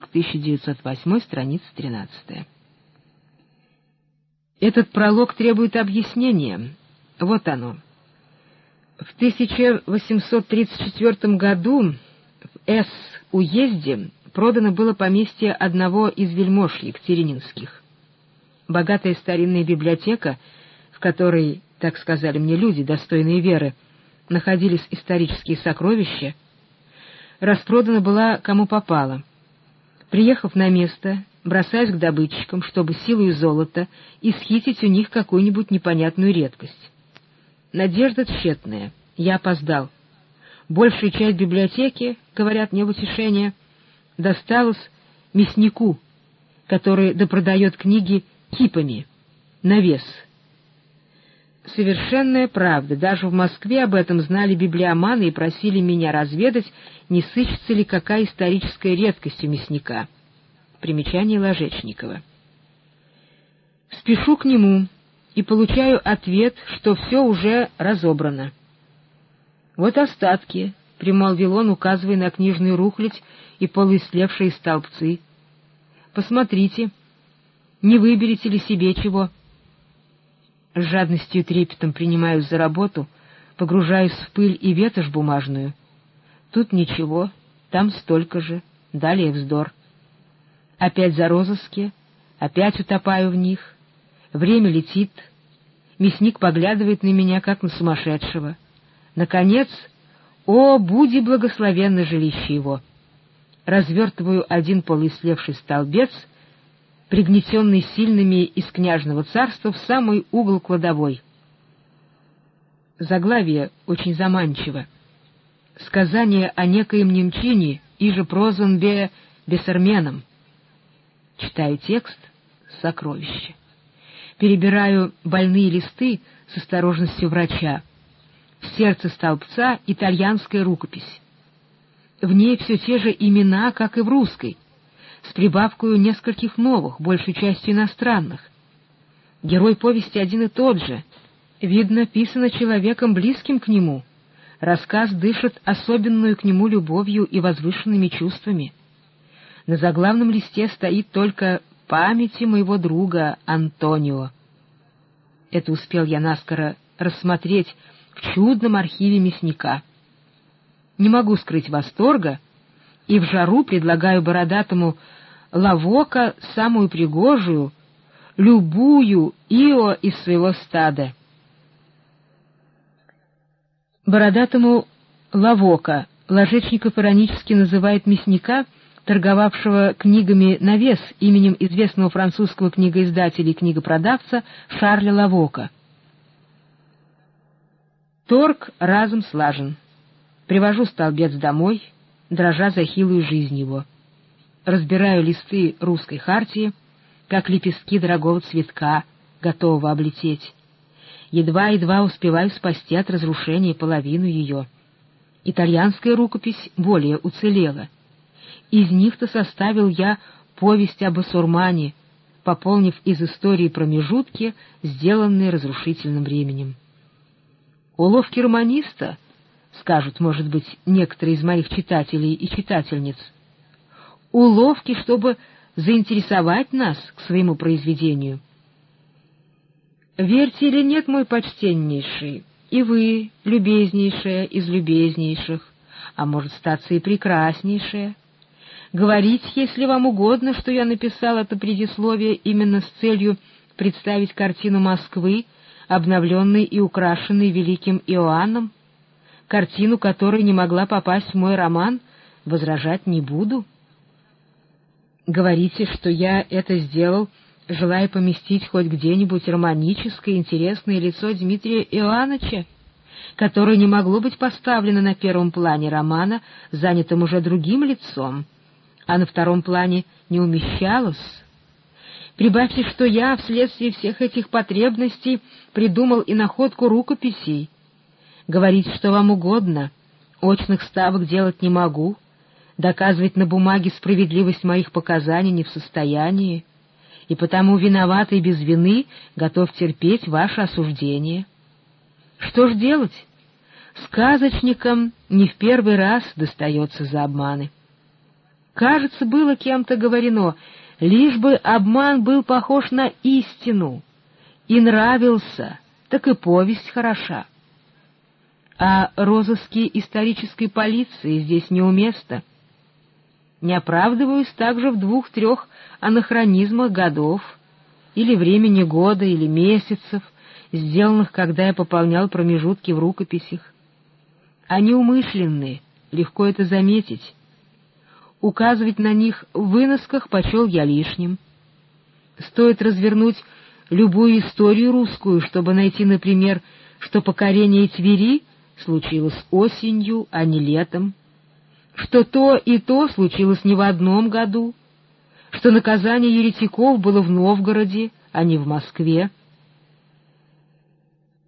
1908, страница 13. Этот пролог требует объяснения. Вот оно. В 1834 году в С-уезде продано было поместье одного из вельмож Екатерининских. Богатая старинная библиотека, в которой, так сказали мне люди, достойные веры, находились исторические сокровища, распродана была кому попало. Приехав на место, бросаюсь к добытчикам, чтобы силой золота исхитить у них какую-нибудь непонятную редкость. Надежда тщетная. Я опоздал. Большая часть библиотеки, говорят мне в утешение, досталась мяснику, который допродает книги кипами, на вес. Совершенная правда. Даже в Москве об этом знали библиоманы и просили меня разведать, не сыщется ли какая историческая редкость у мясника. Примечание Ложечникова. Спешу к нему и получаю ответ, что все уже разобрано. «Вот остатки», — примолвил он, указывая на книжную рухлядь и полуислевшие столбцы. «Посмотрите, не выберете ли себе чего?» С жадностью и трепетом принимаюсь за работу, погружаюсь в пыль и ветошь бумажную. Тут ничего, там столько же, далее вздор. Опять за розыски, опять утопаю в них. Время летит. Мясник поглядывает на меня, как на сумасшедшего. Наконец, о, буди благословенно жилище его! Развертываю один полуислевший столбец, пригнетенный сильными из княжного царства, в самый угол кладовой. Заглавие очень заманчиво. Сказание о некоем немчине, иже прозван бе бесарменом. Читаю текст — сокровище. Перебираю больные листы с осторожностью врача. В сердце столбца итальянская рукопись. В ней все те же имена, как и в русской, с прибавкой нескольких новых, большей частью иностранных. Герой повести один и тот же. Видно, писано человеком близким к нему. Рассказ дышит особенную к нему любовью и возвышенными чувствами. На заглавном листе стоит только «Памяти моего друга Антонио». Это успел я наскоро рассмотреть в чудном архиве мясника. Не могу скрыть восторга, и в жару предлагаю бородатому Лавока самую пригожую, любую Ио из своего стада. Бородатому Лавока Ложечников иронически называет мясника, торговавшего книгами на вес именем известного французского книгоиздателя и книгопродавца Шарля Лавока — Торг разом слажен. Привожу столбец домой, дрожа за хилую жизнь его. Разбираю листы русской хартии, как лепестки дорогого цветка, готового облететь. Едва-едва успеваю спасти от разрушения половину ее. Итальянская рукопись более уцелела. Из них-то составил я повесть об Асурмане, пополнив из истории промежутки, сделанные разрушительным временем. Уловки романиста, скажут, может быть, некоторые из моих читателей и читательниц. Уловки, чтобы заинтересовать нас к своему произведению. Верьте или нет, мой почтеннейший, и вы, любезнейшая из любезнейших, а может, статься и прекраснейшая. Говорить, если вам угодно, что я написал это предисловие именно с целью представить картину Москвы, обновленный и украшенный великим Иоанном, картину которой не могла попасть в мой роман, возражать не буду. Говорите, что я это сделал, желая поместить хоть где-нибудь романическое интересное лицо Дмитрия Иоанновича, которое не могло быть поставлено на первом плане романа, занятым уже другим лицом, а на втором плане не умещалось, Прибавьте, что я вследствие всех этих потребностей придумал и находку рукописей. Говорить, что вам угодно, очных ставок делать не могу, доказывать на бумаге справедливость моих показаний не в состоянии, и потому виноватый без вины готов терпеть ваше осуждение. Что ж делать? Сказочникам не в первый раз достается за обманы. Кажется, было кем-то говорено, лишь бы обман был похож на истину и нравился, так и повесть хороша. А розыски исторической полиции здесь неуместно. Не оправдываюсь также в двух-трех анахронизмах годов, или времени года, или месяцев, сделанных, когда я пополнял промежутки в рукописях. Они умышленные, легко это заметить. Указывать на них в выносках почел я лишним. Стоит развернуть любую историю русскую, чтобы найти, например, что покорение Твери случилось осенью, а не летом, что то и то случилось не в одном году, что наказание еретиков было в Новгороде, а не в Москве.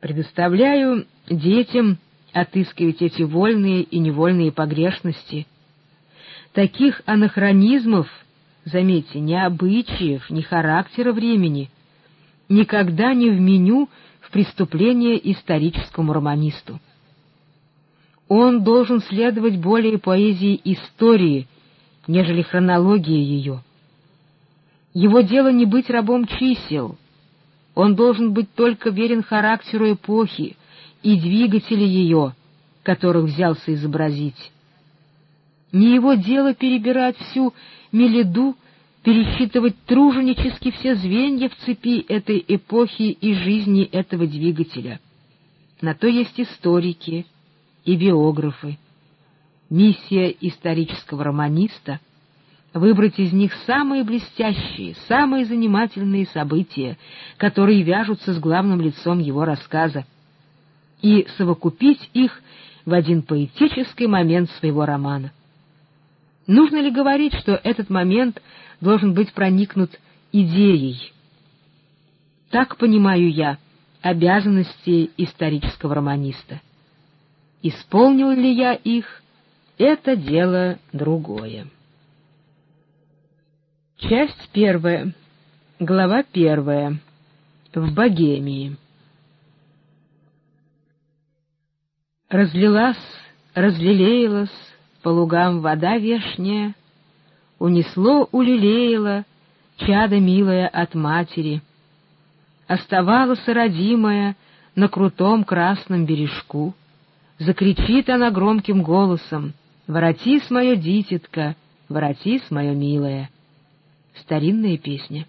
Предоставляю детям отыскивать эти вольные и невольные погрешности. Таких анахронизмов, заметьте, ни обычаев, ни характера времени, никогда не вменю в преступление историческому романисту. Он должен следовать более поэзии истории, нежели хронологии ее. Его дело не быть рабом чисел. Он должен быть только верен характеру эпохи и двигателя ее, которых взялся изобразить. Не его дело перебирать всю меледу, пересчитывать труженически все звенья в цепи этой эпохи и жизни этого двигателя. На то есть историки и биографы. Миссия исторического романиста — выбрать из них самые блестящие, самые занимательные события, которые вяжутся с главным лицом его рассказа, и совокупить их в один поэтический момент своего романа. Нужно ли говорить, что этот момент должен быть проникнут идеей? Так понимаю я обязанности исторического романиста. Исполнил ли я их, это дело другое. Часть первая. Глава первая. В Богемии. Разлилась, разлелеялась по лугам вода вешняя, унесло, улелеяло чадо милое от матери. Оставалась родимая на крутом красном бережку. Закричит она громким голосом, «Воротись, мое дитятка, воротись, мое милое!» Старинная песня.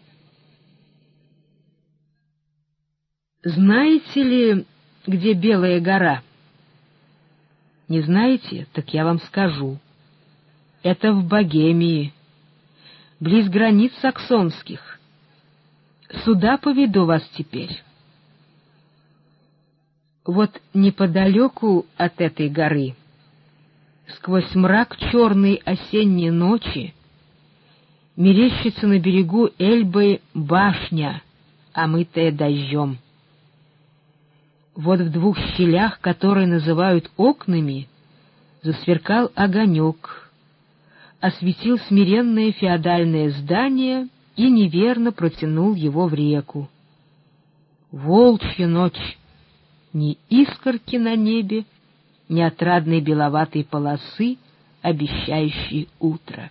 Знаете ли, где Белая гора? Не знаете? Так я вам скажу. Это в Богемии, близ границ саксонских. Сюда поведу вас теперь. Вот неподалеку от этой горы, сквозь мрак черной осенней ночи, мерещится на берегу Эльбы башня, омытая дождем. Вот в двух щелях, которые называют окнами, засверкал огонек, осветил смиренное феодальное здание и неверно протянул его в реку. Волчья ночь! Ни искорки на небе, ни отрадной беловатой полосы, обещающей утро.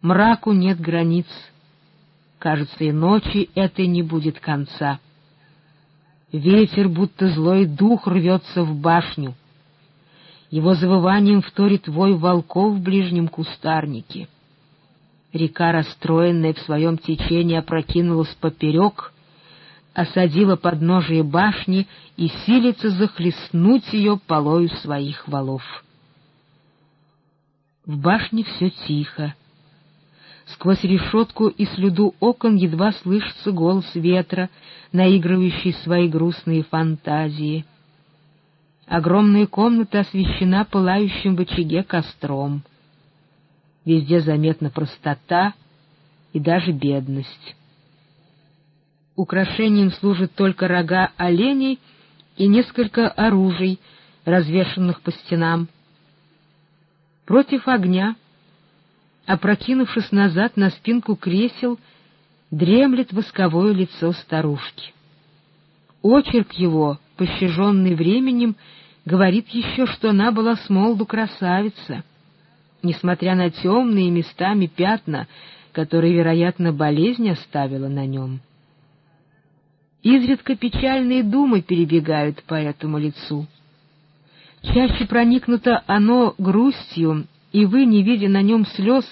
Мраку нет границ. Кажется, и ночи этой не будет конца. Ветер, будто злой дух, рвется в башню. Его завыванием вторит вой волков в ближнем кустарнике. Река, расстроенная в своем течении, опрокинулась поперек, осадила подножие башни и силится захлестнуть ее полою своих валов. В башне все тихо. Сквозь решетку и слюду окон едва слышится голос ветра, наигрывающий свои грустные фантазии. Огромная комната освещена пылающим в очаге костром. Везде заметна простота и даже бедность. Украшением служат только рога оленей и несколько оружий, развешанных по стенам. Против огня — опрокинувшись назад на спинку кресел, дремлет восковое лицо старушки. Очерк его, пощаженный временем, говорит еще, что она была с молоду красавица. несмотря на темные местами пятна, которые, вероятно, болезнь оставила на нем. Изредка печальные думы перебегают по этому лицу. Чаще проникнуто оно грустью, и вы, не видя на нем слез,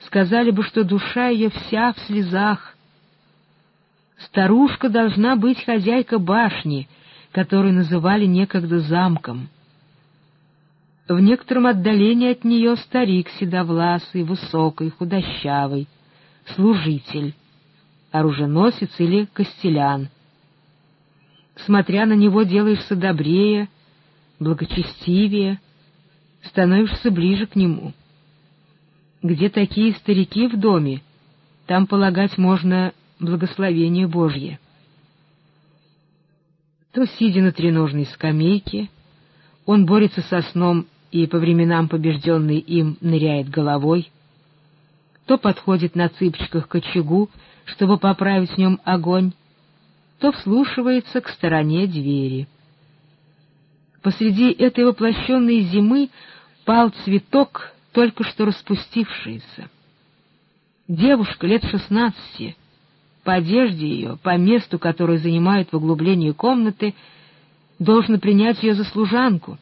сказали бы, что душа ее вся в слезах. Старушка должна быть хозяйка башни, которую называли некогда замком. В некотором отдалении от нее старик седовласый, высокий, худощавый, служитель, оруженосец или костелян. Смотря на него, делаешься добрее, благочестивее, становишься ближе к нему. Где такие старики в доме, там полагать можно благословение Божье. То, сидя на треножной скамейке, он борется со сном и, по временам побежденный им, ныряет головой, то подходит на цыпочках к очагу, чтобы поправить в нем огонь, то вслушивается к стороне двери. Посреди этой воплощенной зимы пал цветок, только что распустившийся. Девушка лет шестнадцати, по одежде ее, по месту, которое занимает в углублении комнаты, должна принять ее за служанку.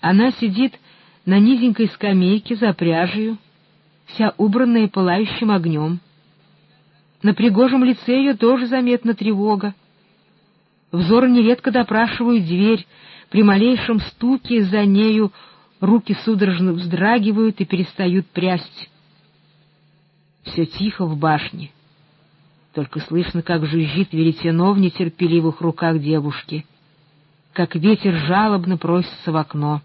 Она сидит на низенькой скамейке за пряжею, вся убранная пылающим огнем. На пригожем лице ее тоже заметна тревога. Взоры нередко допрашивают дверь, при малейшем стуке за нею руки судорожно вздрагивают и перестают прясть. Все тихо в башне. Только слышно, как жужжит веретено в нетерпеливых руках девушки, как ветер жалобно просится в окно.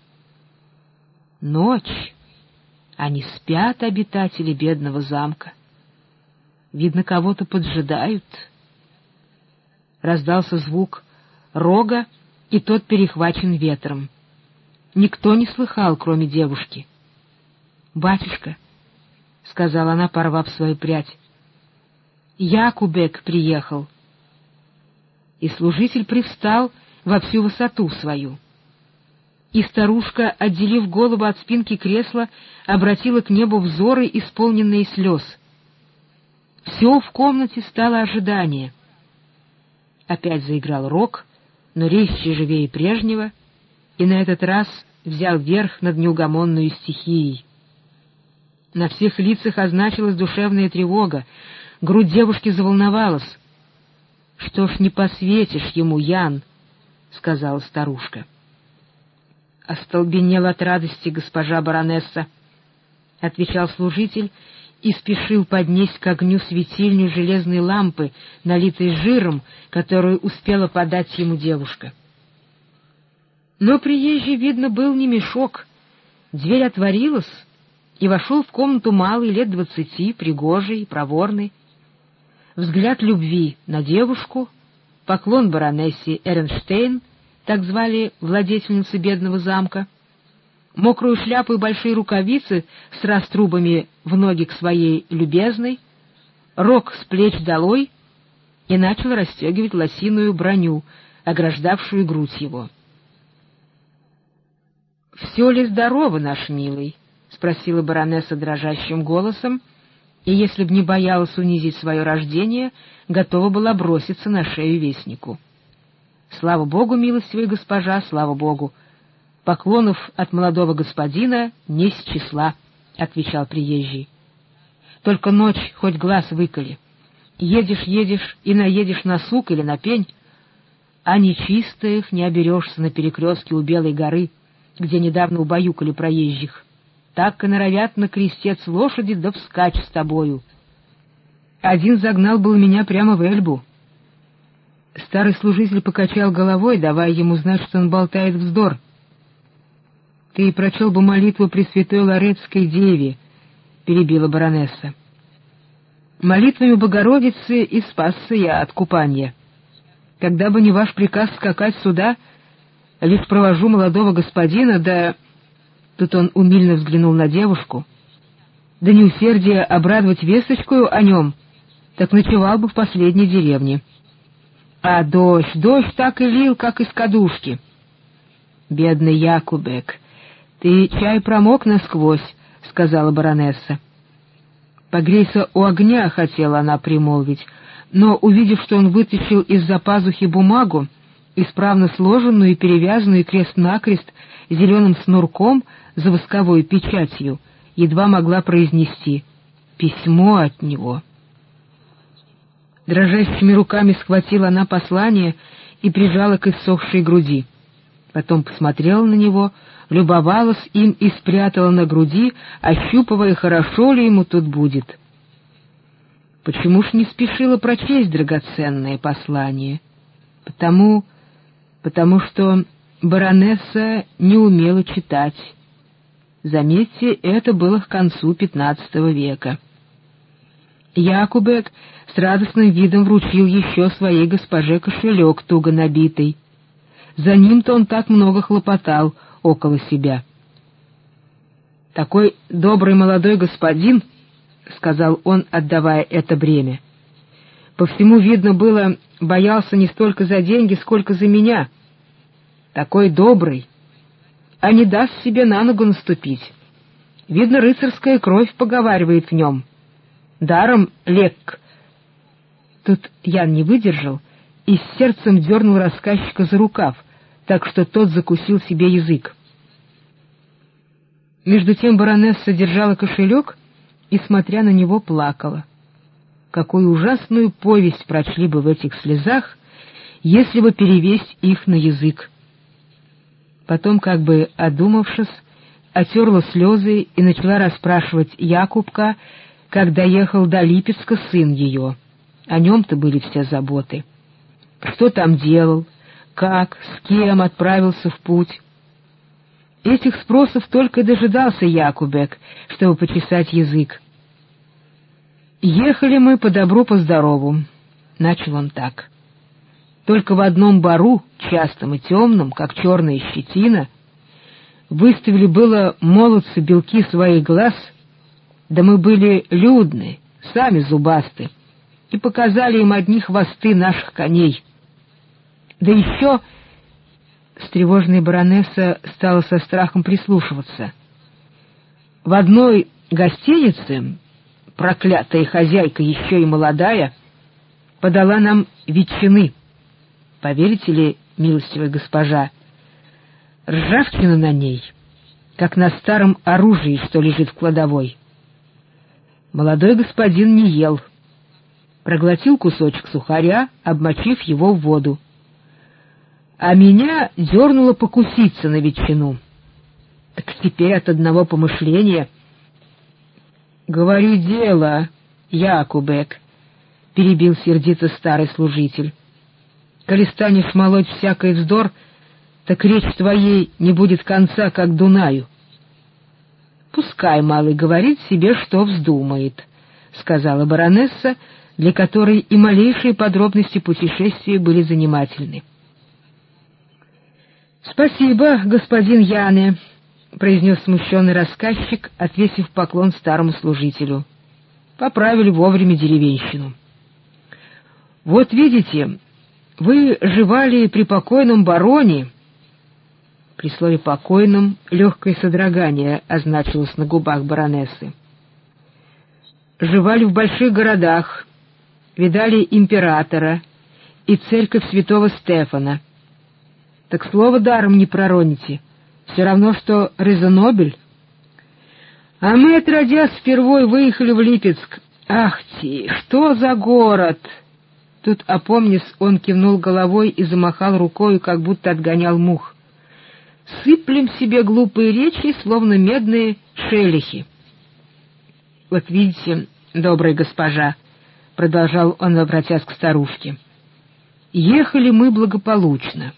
Ночь. Они спят, обитатели бедного замка. Видно, кого-то поджидают. Раздался звук рога, и тот перехвачен ветром. Никто не слыхал, кроме девушки. «Батюшка», — сказала она, порвав свою прядь, — «Якубек приехал». И служитель привстал во всю высоту свою. И старушка, отделив голову от спинки кресла, обратила к небу взоры, исполненные слез — все в комнате стало ожидание. Опять заиграл рок, но резче живее прежнего, и на этот раз взял верх над неугомонную стихией. На всех лицах означилась душевная тревога, грудь девушки заволновалась. — Что ж не посветишь ему, Ян? — сказала старушка. Остолбенел от радости госпожа баронесса, — отвечал служитель, и спешил поднести к огню светильню железной лампы, налитой жиром, которую успела подать ему девушка. Но приезжий, видно, был не мешок. Дверь отворилась, и вошел в комнату малый, лет двадцати, пригожий, проворный. Взгляд любви на девушку, поклон баронессе Эренштейн, так звали владетельницу бедного замка — мокрую шляпу и большие рукавицы с раструбами в ноги к своей любезной, рог с плеч долой и начал расстегивать лосиную броню, ограждавшую грудь его. — Все ли здорово, наш милый? — спросила баронесса дрожащим голосом, и, если б не боялась унизить свое рождение, готова была броситься на шею вестнику. — Слава богу, милостивая госпожа, слава богу! — Поклонов от молодого господина не с числа, — отвечал приезжий. Только ночь хоть глаз выколи. Едешь, едешь и наедешь на сук или на пень, а нечистых не оберешься на перекрестке у Белой горы, где недавно убаюкали проезжих. Так и норовят на крестец лошади да вскачь с тобою. Один загнал был меня прямо в Эльбу. Старый служитель покачал головой, давая ему знать, что он болтает вздор — ты прочел бы молитву Пресвятой Лоретской Деве, — перебила баронесса. Молитвами Богородицы и спасся я от купания. Когда бы не ваш приказ скакать сюда, лишь провожу молодого господина, да... Тут он умильно взглянул на девушку. Да не усердие обрадовать весточкою о нем, так ночевал бы в последней деревне. А дождь, дождь так и лил, как из кадушки. Бедный Якубек, Ты чай промок насквозь, — сказала баронесса. Погрейся у огня, — хотела она примолвить, но, увидев, что он вытащил из-за пазухи бумагу, исправно сложенную и перевязанную крест-накрест зеленым снурком за восковой печатью, едва могла произнести «письмо от него». Дрожащими руками схватила она послание и прижала к иссохшей груди. Потом посмотрела на него, любовалась им и спрятала на груди, ощупывая, хорошо ли ему тут будет. Почему ж не спешила прочесть драгоценное послание? Потому, потому что баронесса не умела читать. Заметьте, это было к концу XV века. Якубек с радостным видом вручил еще своей госпоже кошелек, туго набитый. За ним-то он так много хлопотал около себя. «Такой добрый молодой господин», — сказал он, отдавая это бремя. «По всему видно было, боялся не столько за деньги, сколько за меня. Такой добрый, а не даст себе на ногу наступить. Видно, рыцарская кровь поговаривает в нем. Даром лек». Тут Ян не выдержал и с сердцем дернул рассказчика за рукав, так что тот закусил себе язык. Между тем баронесса держала кошелек и, смотря на него, плакала. Какую ужасную повесть прочли бы в этих слезах, если бы перевесть их на язык. Потом, как бы одумавшись, отерла слезы и начала расспрашивать Якубка, как доехал до Липецка сын ее. О нем-то были все заботы. Что там делал, как, с кем отправился в путь. Этих спросов только и дожидался Якубек, чтобы почесать язык. «Ехали мы по добру, по здорову», — начал он так. «Только в одном бару, частом и темном, как черная щетина, выставили было молодцы белки своих глаз, да мы были людны, сами зубасты, и показали им одни хвосты наших коней». Да еще... Встревоженная баронесса стала со страхом прислушиваться. В одной гостинице проклятая хозяйка, еще и молодая, подала нам ветчины. Поверите ли, милостивая госпожа, ржавчина на ней, как на старом оружии, что лежит в кладовой. Молодой господин не ел. Проглотил кусочек сухаря, обмочив его в воду а меня дернуло покуситься на ветчину. Так теперь от одного помышления... — Говорю дело, Якубек, — перебил сердито старый служитель. — Коли станешь молоть всякий вздор, так речь твоей не будет конца, как Дунаю. — Пускай малый говорит себе, что вздумает, — сказала баронесса, для которой и малейшие подробности путешествия были занимательны. — «Спасибо, господин Яне», — произнес смущенный рассказчик, отвесив поклон старому служителю. «Поправили вовремя деревенщину». «Вот видите, вы живали при покойном бароне...» При слове «покойном» легкое содрогание означилось на губах баронессы. «Живали в больших городах, видали императора и церковь святого Стефана» так слово даром не пророните. Все равно, что Резонобель. А мы, отродясь, впервой выехали в Липецк. Ах ти, что за город! Тут, опомнись, он кивнул головой и замахал рукой, как будто отгонял мух. Сыплем себе глупые речи, словно медные шелихи. Вот видите, добрая госпожа, — продолжал он, обратясь к старушке, — ехали мы благополучно.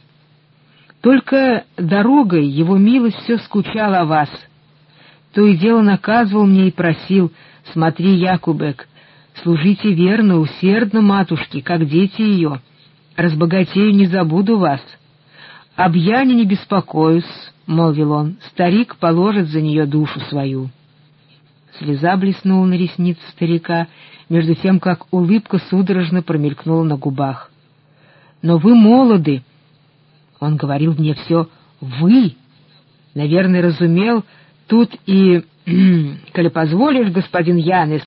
Только дорогой его милость все скучал о вас. То и дело наказывал мне и просил, смотри, Якубек, служите верно, усердно матушке, как дети ее. Разбогатею не забуду вас. Об Яне не беспокоюсь, — молвил он, — старик положит за нее душу свою. Слеза блеснула на реснице старика, между тем, как улыбка судорожно промелькнула на губах. — Но вы молоды, — он говорил мне все «вы». Наверное, разумел тут и, коли позволишь, господин Янес,